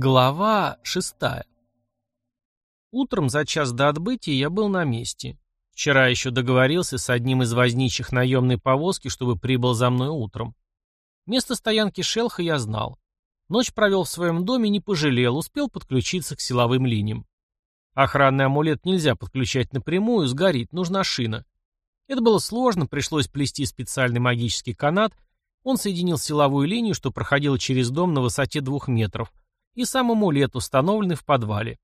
Глава шестая. Утром за час до отбытия я был на месте. Вчера еще договорился с одним из возничих наемной повозки, чтобы прибыл за мной утром. Место стоянки Шелха я знал. Ночь провел в своем доме, не пожалел, успел подключиться к силовым линиям. Охранный амулет нельзя подключать напрямую, сгорит, нужна шина. Это было сложно, пришлось плести специальный магический канат. Он соединил силовую линию, что проходила через дом на высоте двух метров, и сам амулет, установленный в подвале.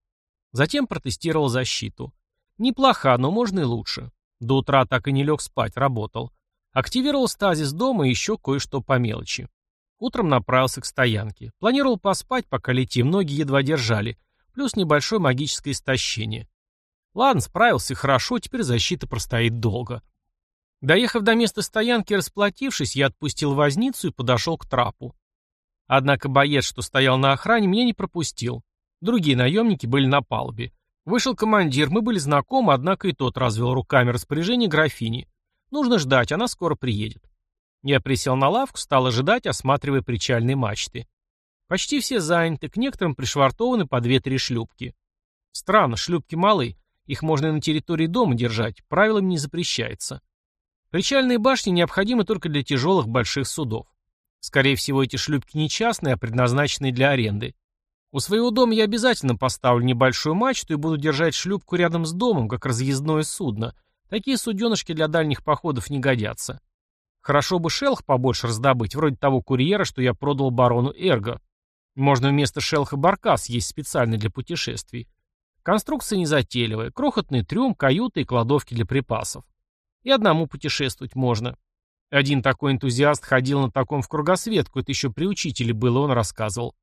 Затем протестировал защиту. Неплоха, но можно и лучше. До утра так и не лег спать, работал. Активировал стазис дома и еще кое-что по мелочи. Утром направился к стоянке. Планировал поспать, пока летим, ноги едва держали, плюс небольшое магическое истощение. Ладно, справился хорошо, теперь защита простоит долго. Доехав до места стоянки расплатившись, я отпустил возницу и подошел к трапу. Однако боец, что стоял на охране, меня не пропустил. Другие наемники были на палубе. Вышел командир, мы были знакомы, однако и тот развел руками распоряжение графини. Нужно ждать, она скоро приедет. Я присел на лавку, стал ожидать, осматривая причальные мачты. Почти все заняты, к некоторым пришвартованы по две-три шлюпки. Странно, шлюпки малы, их можно и на территории дома держать, правилами не запрещается. Причальные башни необходимы только для тяжелых больших судов. Скорее всего, эти шлюпки не частные, а предназначенные для аренды. У своего дома я обязательно поставлю небольшую мачту и буду держать шлюпку рядом с домом, как разъездное судно. Такие суденышки для дальних походов не годятся. Хорошо бы шелх побольше раздобыть, вроде того курьера, что я продал барону Эрго. Можно вместо шелха баркас есть специальный для путешествий. Конструкция незатейливая, крохотный трюм, каюты и кладовки для припасов. И одному путешествовать можно. Один такой энтузиаст ходил на таком в кругосветку, это еще при учителе было, он рассказывал.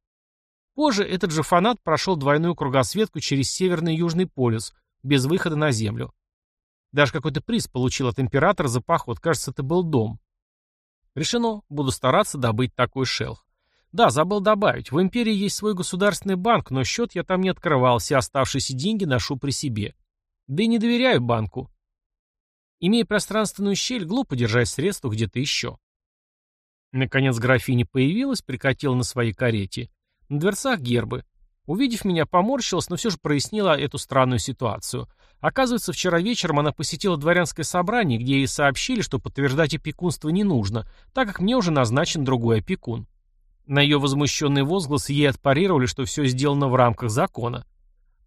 Позже этот же фанат прошел двойную кругосветку через Северный и Южный полюс, без выхода на Землю. Даже какой-то приз получил от императора за поход, кажется, это был дом. Решено, буду стараться добыть такой шелх. Да, забыл добавить, в империи есть свой государственный банк, но счет я там не открывал, все оставшиеся деньги ношу при себе. Да и не доверяю банку. Имея пространственную щель, глупо держать средства где-то еще. Наконец графиня появилась, прикатила на своей карете. На дверцах гербы. Увидев меня, поморщилась, но все же прояснила эту странную ситуацию. Оказывается, вчера вечером она посетила дворянское собрание, где ей сообщили, что подтверждать опекунство не нужно, так как мне уже назначен другой опекун. На ее возмущенный возглас ей отпарировали, что все сделано в рамках закона.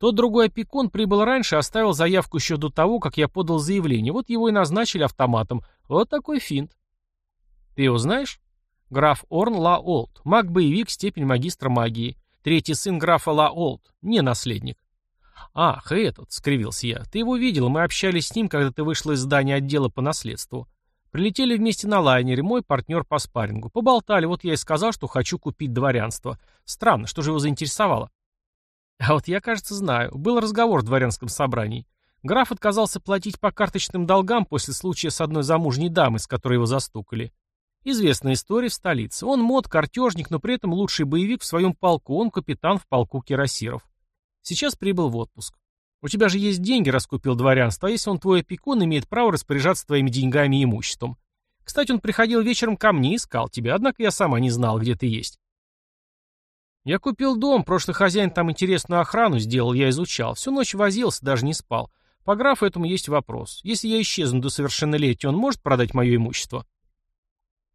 Тот другой опекун прибыл раньше, оставил заявку еще до того, как я подал заявление. Вот его и назначили автоматом. Вот такой финт. Ты его знаешь? Граф Орн Ла Олд. Маг-боевик, степень магистра магии. Третий сын графа Ла Олд. Не наследник. «Ах, этот», — скривился я. «Ты его видел, мы общались с ним, когда ты вышла из здания отдела по наследству. Прилетели вместе на лайнере, мой партнер по спаррингу. Поболтали, вот я и сказал, что хочу купить дворянство. Странно, что же его заинтересовало?» А вот я, кажется, знаю. Был разговор в дворянском собрании. Граф отказался платить по карточным долгам после случая с одной замужней дамой, с которой его застукали. Известная история в столице. Он мод, картежник, но при этом лучший боевик в своем полку, он капитан в полку кирасиров. Сейчас прибыл в отпуск. У тебя же есть деньги, раскупил дворянство, а если он твой опекун, имеет право распоряжаться твоими деньгами и имуществом. Кстати, он приходил вечером ко мне и искал тебя, однако я сама не знал, где ты есть. Я купил дом, прошлый хозяин там интересную охрану сделал, я изучал. Всю ночь возился, даже не спал. По графу этому есть вопрос. Если я исчезну до совершеннолетия, он может продать мое имущество?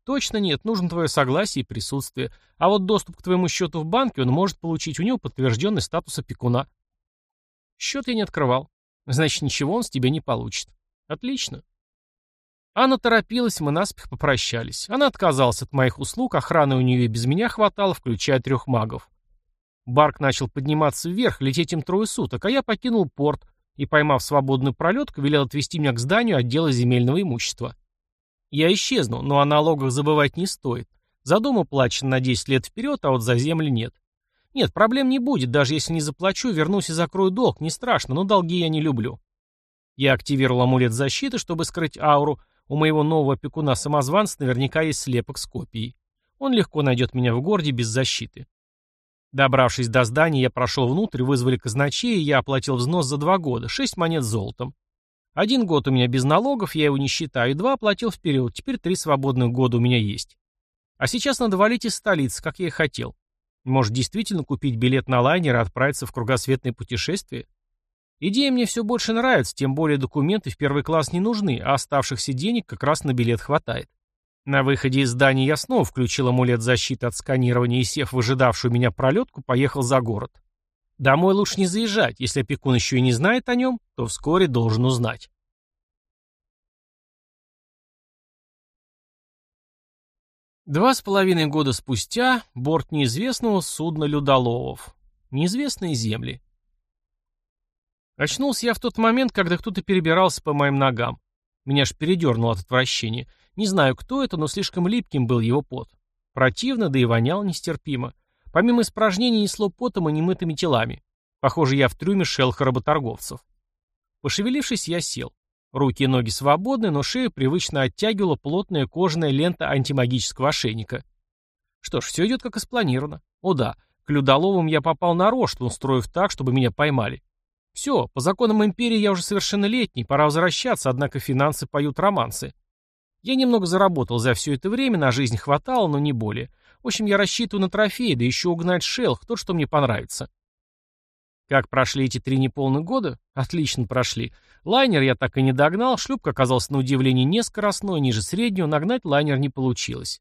Точно нет, нужно твое согласие и присутствие. А вот доступ к твоему счету в банке он может получить, у него подтвержденный статус опекуна. Счет я не открывал. Значит, ничего он с тебя не получит. Отлично. Анна торопилась, мы наспех попрощались. Она отказалась от моих услуг, охраны у нее и без меня хватало, включая трех магов. Барк начал подниматься вверх, лететь им трое суток, а я покинул порт и, поймав свободную пролетку, велел отвезти меня к зданию отдела земельного имущества. Я исчезну, но о налогах забывать не стоит. За дом уплачен на 10 лет вперед, а вот за земли нет. Нет, проблем не будет, даже если не заплачу, вернусь и закрою долг, не страшно, но долги я не люблю. Я активировал амулет защиты, чтобы скрыть ауру, у моего нового опекуна-самозванца наверняка есть слепок с копией. Он легко найдет меня в городе без защиты. Добравшись до здания, я прошел внутрь, вызвали казначея, и я оплатил взнос за два года, шесть монет золотом. Один год у меня без налогов, я его не считаю, и два оплатил вперед, теперь три свободных года у меня есть. А сейчас надо валить из столицы, как я и хотел. Может, действительно купить билет на лайнер и отправиться в кругосветное путешествие? Идея мне все больше нравится, тем более документы в первый класс не нужны, а оставшихся денег как раз на билет хватает. На выходе из здания я снова включил амулет защиты от сканирования и, сев в ожидавшую меня пролетку, поехал за город. Домой лучше не заезжать, если опекун еще и не знает о нем, то вскоре должен узнать. Два с половиной года спустя борт неизвестного судна Людоловов. Неизвестные земли. Очнулся я в тот момент, когда кто-то перебирался по моим ногам. Меня аж передернуло от отвращения. Не знаю, кто это, но слишком липким был его пот. Противно, да и вонял нестерпимо. Помимо испражнений несло потом и немытыми телами. Похоже, я в трюме шелха работорговцев. Пошевелившись, я сел. Руки и ноги свободны, но шею привычно оттягивала плотная кожаная лента антимагического ошейника. Что ж, все идет как и спланировано. О да, к Людоловым я попал нарочно, устроив так, чтобы меня поймали. Все, по законам империи я уже совершеннолетний, пора возвращаться, однако финансы поют романсы. Я немного заработал за все это время, на жизнь хватало, но не более. В общем, я рассчитываю на трофей, да еще угнать шелх, то, что мне понравится. Как прошли эти три неполных года? Отлично прошли. Лайнер я так и не догнал, шлюпка оказалась на удивление нескоростной, ниже среднего, нагнать лайнер не получилось.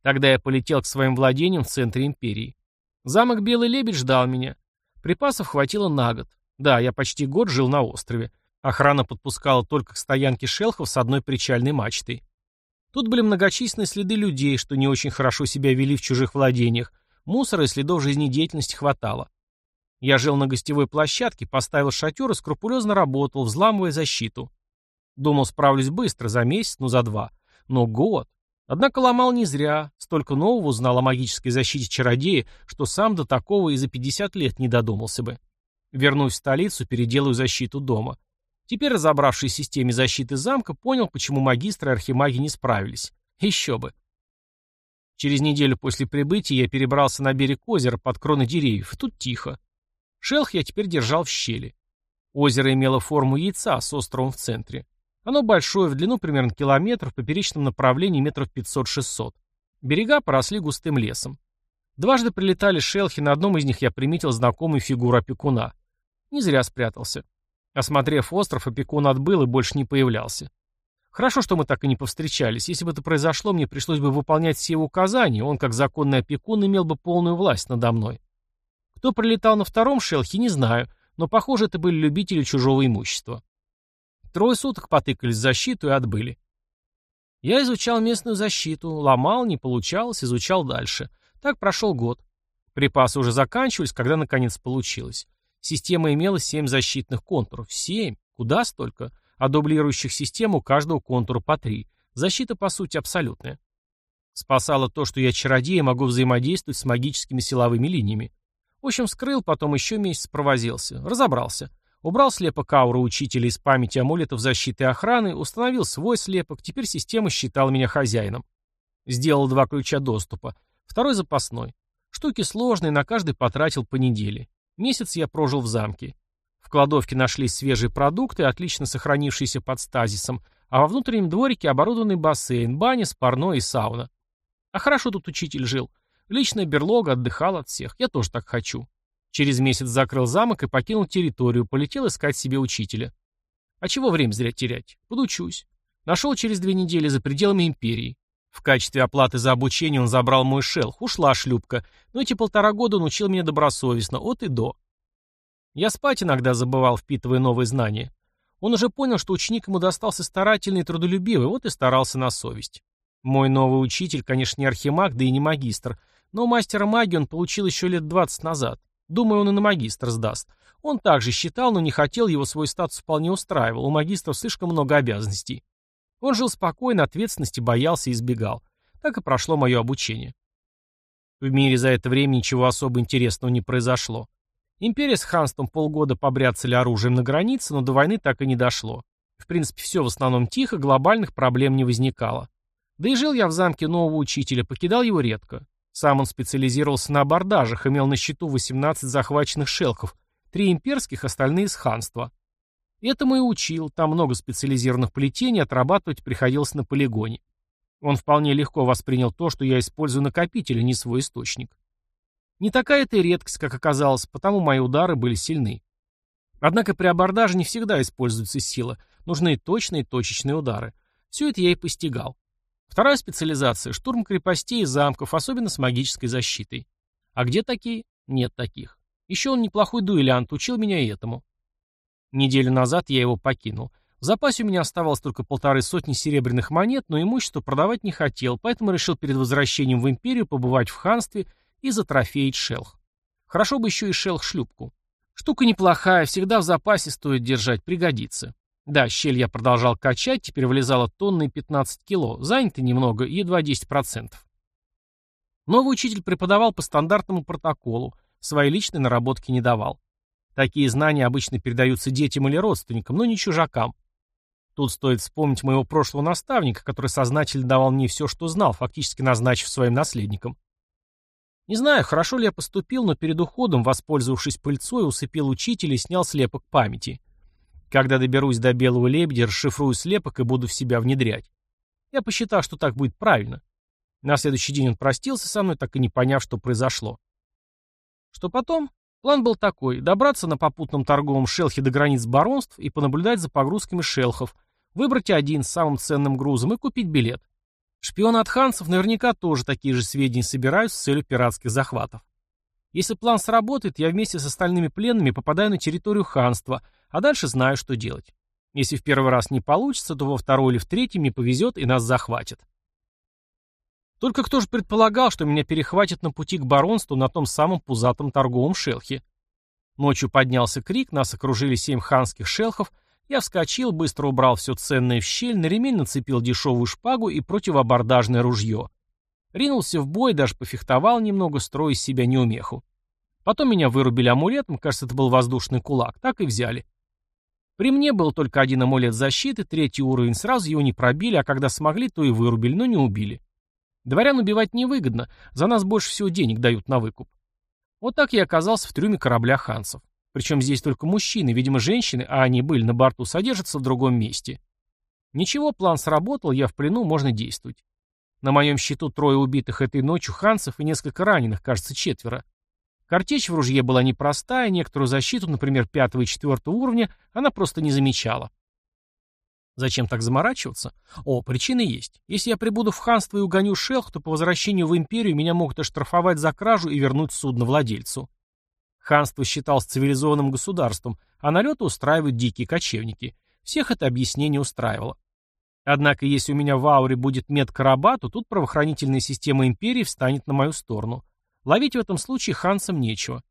Тогда я полетел к своим владениям в центре империи. Замок Белый Лебедь ждал меня. Припасов хватило на год. Да, я почти год жил на острове. Охрана подпускала только к стоянке шелхов с одной причальной мачтой. Тут были многочисленные следы людей, что не очень хорошо себя вели в чужих владениях. Мусора и следов жизнедеятельности хватало. Я жил на гостевой площадке, поставил шатер и скрупулезно работал, взламывая защиту. Думал, справлюсь быстро, за месяц, ну за два. Но год. Однако ломал не зря. Столько нового узнал о магической защите чародея, что сам до такого и за 50 лет не додумался бы. Вернусь в столицу, переделаю защиту дома. Теперь, разобравшись в системе защиты замка, понял, почему магистры и архимаги не справились. Еще бы. Через неделю после прибытия я перебрался на берег озера под кроны деревьев, тут тихо. Шелх я теперь держал в щели. Озеро имело форму яйца с островом в центре. Оно большое, в длину примерно километр, в поперечном направлении метров 500-600. Берега поросли густым лесом. Дважды прилетали шелхи, на одном из них я приметил знакомую фигуру опекуна. Не зря спрятался. Осмотрев остров, опекун отбыл и больше не появлялся. Хорошо, что мы так и не повстречались. Если бы это произошло, мне пришлось бы выполнять все его указания, он, как законный опекун, имел бы полную власть надо мной. Кто прилетал на втором шелхе, не знаю, но, похоже, это были любители чужого имущества. Трое суток потыкались в защиту и отбыли. Я изучал местную защиту, ломал, не получалось, изучал дальше. Так прошел год. Припасы уже заканчивались, когда наконец получилось. Система имела семь защитных контуров. Семь? Куда столько? А дублирующих систем у каждого контура по три. Защита, по сути, абсолютная. Спасало то, что я чародей и могу взаимодействовать с магическими силовыми линиями. В общем, скрыл, потом еще месяц провозился. Разобрался. Убрал слепок ауры учителя из памяти амулетов защиты и охраны, установил свой слепок, теперь система считала меня хозяином. Сделал два ключа доступа. Второй запасной. Штуки сложные, на каждый потратил по неделе. Месяц я прожил в замке. В кладовке нашлись свежие продукты, отлично сохранившиеся под стазисом, а во внутреннем дворике оборудованный бассейн, баня, спарной и сауна. А хорошо тут учитель жил. Личная берлога, отдыхал от всех. Я тоже так хочу. Через месяц закрыл замок и покинул территорию, полетел искать себе учителя. А чего время зря терять? Подучусь. Нашел через две недели за пределами империи. В качестве оплаты за обучение он забрал мой шелх, ушла шлюпка, но эти полтора года он учил меня добросовестно, от и до. Я спать иногда забывал, впитывая новые знания. Он уже понял, что ученик ему достался старательный и трудолюбивый, вот и старался на совесть. Мой новый учитель, конечно, не архимаг, да и не магистр, но мастера магии он получил еще лет двадцать назад. Думаю, он и на магистр сдаст. Он также считал, но не хотел, его свой статус вполне устраивал, у магистров слишком много обязанностей. Он жил спокойно, ответственности боялся и избегал. Так и прошло мое обучение. В мире за это время ничего особо интересного не произошло. Империя с ханством полгода побряцали оружием на границе, но до войны так и не дошло. В принципе, все в основном тихо, глобальных проблем не возникало. Да и жил я в замке нового учителя, покидал его редко. Сам он специализировался на абордажах, имел на счету 18 захваченных шелков, три имперских, остальные из ханства. Этому и учил, там много специализированных плетений, отрабатывать приходилось на полигоне. Он вполне легко воспринял то, что я использую накопитель, а не свой источник. Не такая это и редкость, как оказалось, потому мои удары были сильны. Однако при абордаже не всегда используется сила, нужны точные точечные удары. Все это я и постигал. Вторая специализация – штурм крепостей и замков, особенно с магической защитой. А где такие? Нет таких. Еще он неплохой дуэлянт, учил меня и этому. Неделю назад я его покинул. В запасе у меня оставалось только полторы сотни серебряных монет, но имущество продавать не хотел, поэтому решил перед возвращением в империю побывать в ханстве и затрофеить шелх. Хорошо бы еще и шелх-шлюпку. Штука неплохая, всегда в запасе стоит держать, пригодится. Да, щель я продолжал качать, теперь влезало тонны и 15 кило, занято немного, едва 10%. Новый учитель преподавал по стандартному протоколу, свои личные наработки не давал. Такие знания обычно передаются детям или родственникам, но не чужакам. Тут стоит вспомнить моего прошлого наставника, который сознательно давал мне все, что знал, фактически назначив своим наследником. Не знаю, хорошо ли я поступил, но перед уходом, воспользовавшись пыльцой, усыпил учителя и снял слепок памяти. Когда доберусь до белого лебедя, расшифрую слепок и буду в себя внедрять. Я посчитал, что так будет правильно. На следующий день он простился со мной, так и не поняв, что произошло. Что потом? План был такой – добраться на попутном торговом шелхе до границ баронств и понаблюдать за погрузками шелхов, выбрать один с самым ценным грузом и купить билет. Шпионы от ханцев наверняка тоже такие же сведения собирают с целью пиратских захватов. Если план сработает, я вместе с остальными пленными попадаю на территорию ханства, а дальше знаю, что делать. Если в первый раз не получится, то во второй или в третий мне повезет и нас захватят. Только кто же предполагал, что меня перехватят на пути к баронству на том самом пузатом торговом шелхе? Ночью поднялся крик, нас окружили семь ханских шелхов, я вскочил, быстро убрал все ценное в щель, на ремень нацепил дешевую шпагу и противоабордажное ружье. Ринулся в бой, даже пофехтовал немного, строя из себя неумеху. Потом меня вырубили амулетом, кажется, это был воздушный кулак, так и взяли. При мне был только один амулет защиты, третий уровень, сразу его не пробили, а когда смогли, то и вырубили, но не убили. Дворян убивать невыгодно, за нас больше всего денег дают на выкуп. Вот так я оказался в трюме корабля ханцев. Причем здесь только мужчины, видимо, женщины, а они были на борту, содержатся в другом месте. Ничего, план сработал, я в плену, можно действовать. На моем счету трое убитых этой ночью ханцев и несколько раненых, кажется, четверо. Картечь в ружье была непростая, некоторую защиту, например, пятого и четвертого уровня, она просто не замечала. Зачем так заморачиваться? О, причины есть. Если я прибуду в ханство и угоню шелх, то по возвращению в империю меня могут оштрафовать за кражу и вернуть судно владельцу. Ханство считалось цивилизованным государством, а налеты устраивают дикие кочевники. Всех это объяснение устраивало. Однако, если у меня в ауре будет метка раба, то тут правоохранительная система империи встанет на мою сторону. Ловить в этом случае ханцам нечего.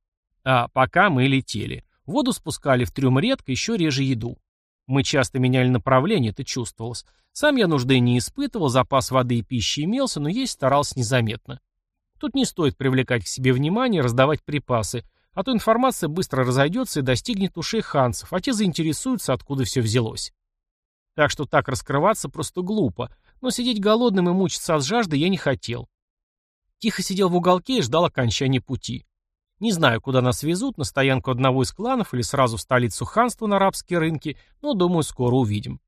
А пока мы летели. Воду спускали в трюм редко, еще реже еду. Мы часто меняли направление, это чувствовалось. Сам я нужды не испытывал, запас воды и пищи имелся, но есть старался незаметно. Тут не стоит привлекать к себе внимание, раздавать припасы, а то информация быстро разойдется и достигнет ушей ханцев, а те заинтересуются, откуда все взялось. Так что так раскрываться просто глупо, но сидеть голодным и мучиться от жажды я не хотел. Тихо сидел в уголке и ждал окончания пути. Не знаю, куда нас везут, на стоянку одного из кланов или сразу в столицу ханства на арабские рынки, но, думаю, скоро увидим.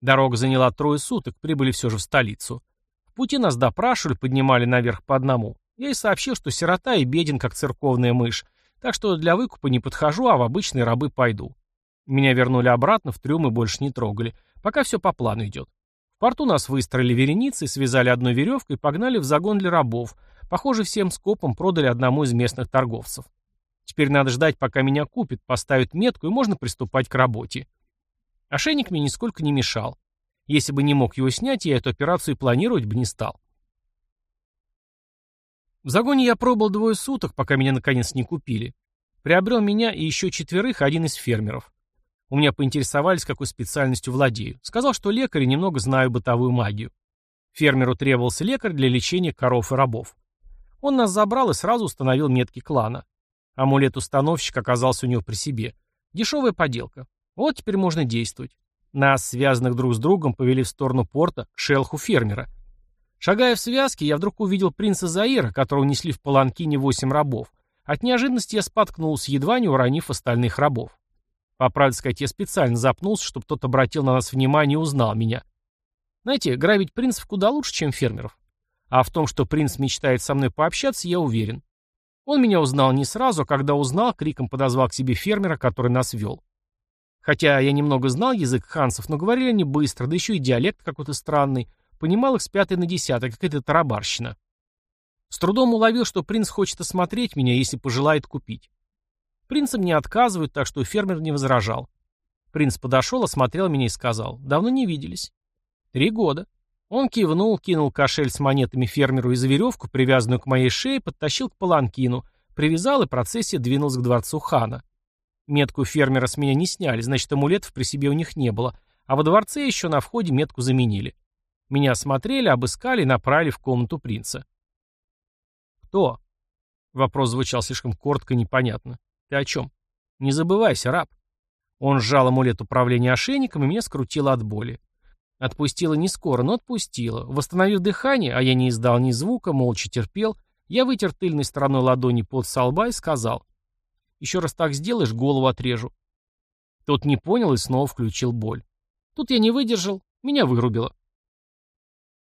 Дорога заняла трое суток, прибыли все же в столицу. В пути нас допрашивали, поднимали наверх по одному. Я и сообщил, что сирота и беден, как церковная мышь, так что для выкупа не подхожу, а в обычные рабы пойду. Меня вернули обратно в трюм и больше не трогали. Пока все по плану идет. В порту нас выстроили вереницей, связали одной веревкой и погнали в загон для рабов, Похоже, всем скопом продали одному из местных торговцев. Теперь надо ждать, пока меня купят, поставят метку, и можно приступать к работе. Ошейник мне нисколько не мешал. Если бы не мог его снять, я эту операцию планировать бы не стал. В загоне я пробыл двое суток, пока меня наконец не купили. Приобрел меня и еще четверых один из фермеров. У меня поинтересовались, какой специальностью владею. Сказал, что лекарь и немного знаю бытовую магию. Фермеру требовался лекарь для лечения коров и рабов. Он нас забрал и сразу установил метки клана. Амулет-установщик оказался у него при себе. Дешевая поделка. Вот теперь можно действовать. Нас, связанных друг с другом, повели в сторону порта к шелху фермера. Шагая в связке, я вдруг увидел принца Заира, которого несли в паланкине восемь рабов. От неожиданности я споткнулся, едва не уронив остальных рабов. По правде сказать, я специально запнулся, чтобы тот обратил на нас внимание и узнал меня. Знаете, грабить принцев куда лучше, чем фермеров. А в том, что принц мечтает со мной пообщаться, я уверен. Он меня узнал не сразу, а когда узнал, криком подозвал к себе фермера, который нас вел. Хотя я немного знал язык хансов, но говорили они быстро, да еще и диалект какой-то странный, понимал их с пятой на десятой, какая-то тарабарщина. С трудом уловил, что принц хочет осмотреть меня, если пожелает купить. Принцам не отказывают, так что фермер не возражал. Принц подошел, осмотрел меня и сказал, давно не виделись. Три года. Он кивнул, кинул кошель с монетами фермеру и за веревку, привязанную к моей шее, подтащил к паланкину, привязал, и процессия двинулась к дворцу хана. Метку фермера с меня не сняли, значит, амулетов при себе у них не было, а во дворце еще на входе метку заменили. Меня осмотрели, обыскали и направили в комнату принца. «Кто?» Вопрос звучал слишком коротко и непонятно. «Ты о чем?» «Не забывайся, раб». Он сжал амулет управления ошейником, и меня скрутило от боли. Отпустила не скоро, но отпустила. Восстановив дыхание, а я не издал ни звука, молча терпел, я вытер тыльной стороной ладони под солба и сказал. «Еще раз так сделаешь, голову отрежу». Тот не понял и снова включил боль. Тут я не выдержал, меня вырубило.